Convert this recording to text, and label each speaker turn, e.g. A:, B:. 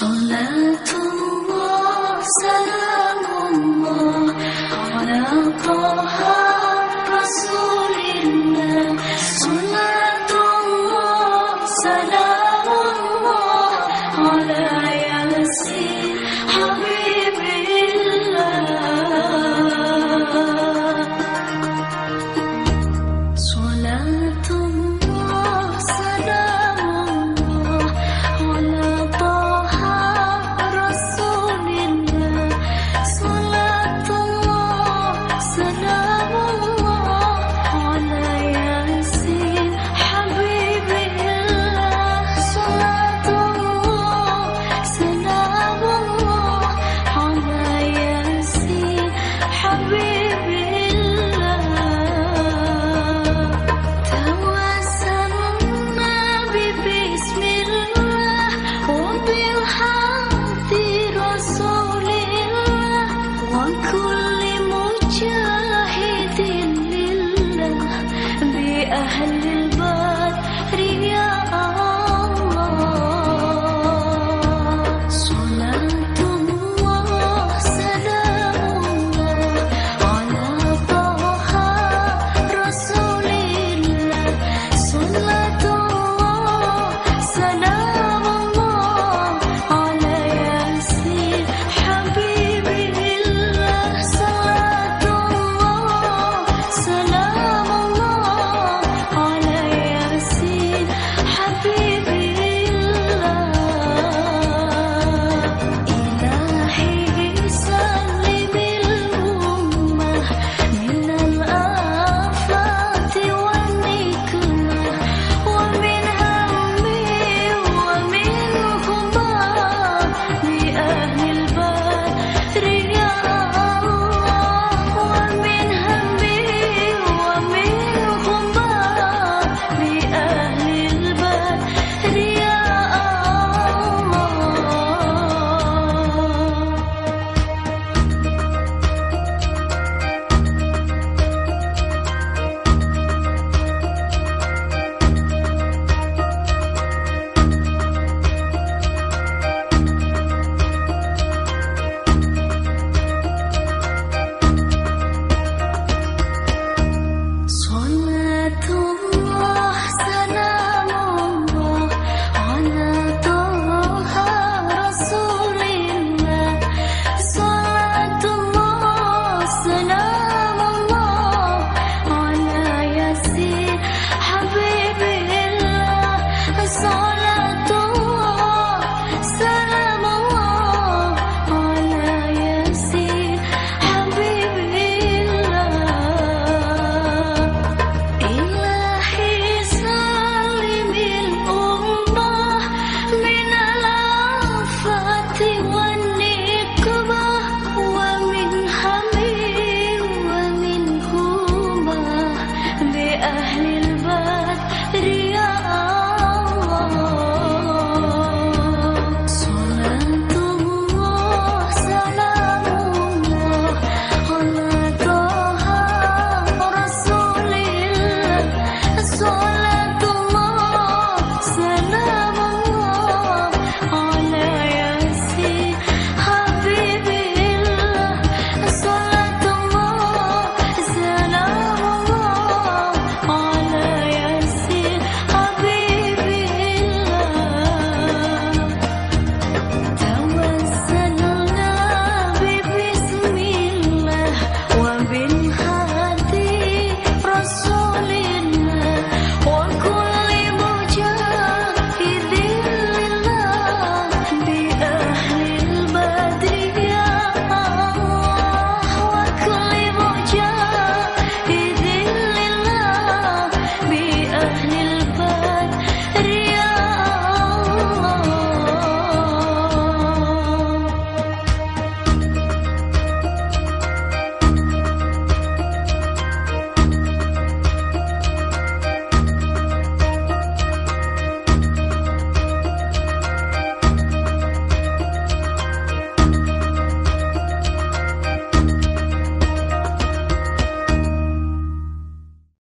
A: صلاة وسلام الله على طه رسول الله صلاة وسلام أهل